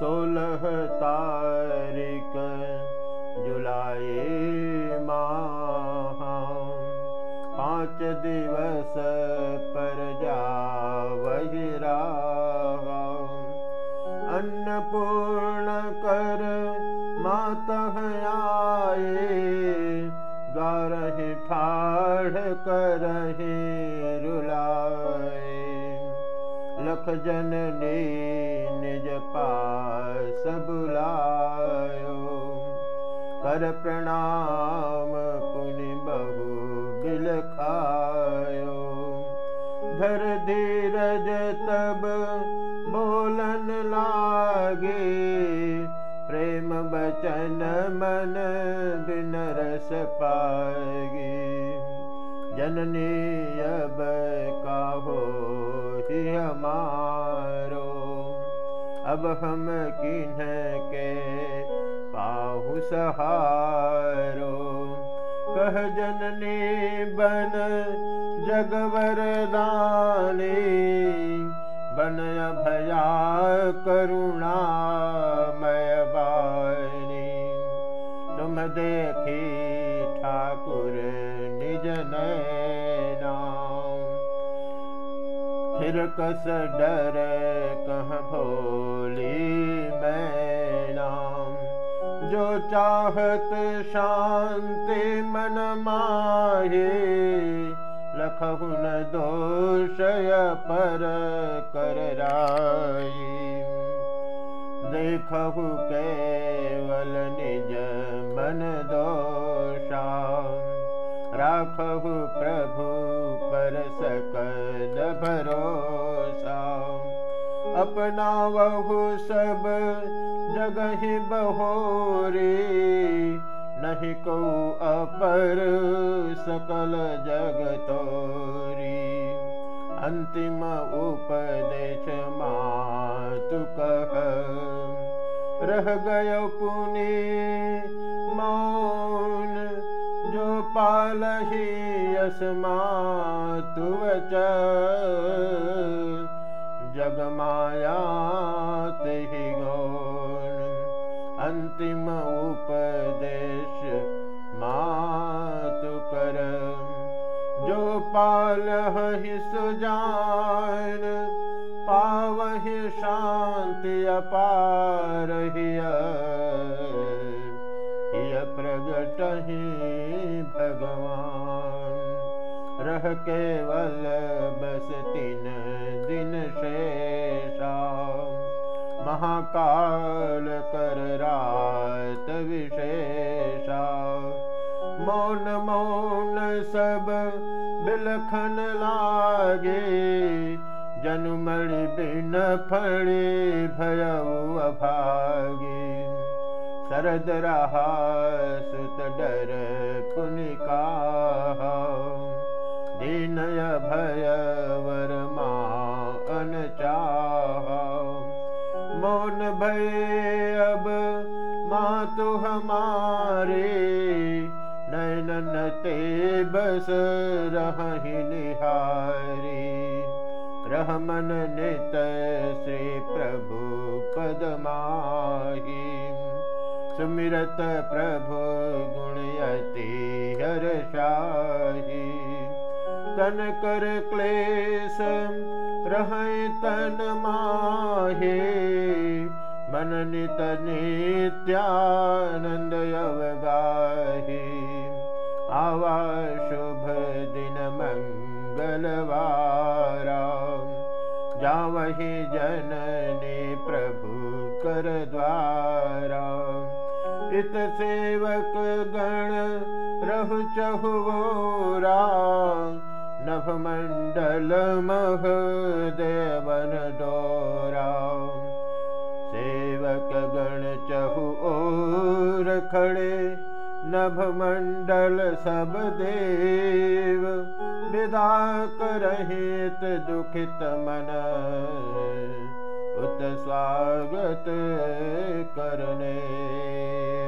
सोलह तारीख जुलाई माह। पाँच दिवस पर जा वहिरा अन्नपूर्ण कर मातः लख जननी निज पास बुलायो कर प्रणाम पुनि बहु बिलखायो धर धीरज तब बोलन लागे। प्रेम बचन मन बिन रस पागे जननी अब काहो अब हम किन्ह के पाहु सहारो। कह जननी बन जगवर बन भया करुणा मय बानी तुम देखी ठाकुर निज नाम फिर कस डर कह भोली मैं जो चाहत शांति मन माहे लखहुन दोषय पर कर राई देखहु केवल निज मन दोषा राखहु प्रभु पर सकद भरोसा अपना वहु सब जगहि बहोरी नहीं को अपर सकल जगतोरी अंतिम उपदेश मातु कह रह गय पुनि मौन जो पालही अस्मातु वच जगमाया ही गौण। अंतिम उपदेश मातु कर जो पालहि सुजान पावहि शांति अपार हिया प्रगट ही भगवान। रह केवल बस तीन शेषा। महाकाल विशेषा। मौन मौन सब बिलखन लागे। जनुमणि बिन फड़ी भयऊ अभागे। शरद रहा सुत डर मौन भय अब मातु हमारे नैनन ते बस रही निहारी। रहमन नित श्री प्रभु पदमाही सुमिरत प्रभु गुणयति हर्षाहि तन कर क्लेश रह तन माहे मन नित नित्यानंद अवगाहे आवा शुभ दिन मंगलवारा जावहि जननी प्रभु कर द्वारा इत सेवक गण रहु चहुरा नभ मंडल मह देवन खड़े नभ देव विदा करहित दुखित मन। उत स्वागत करने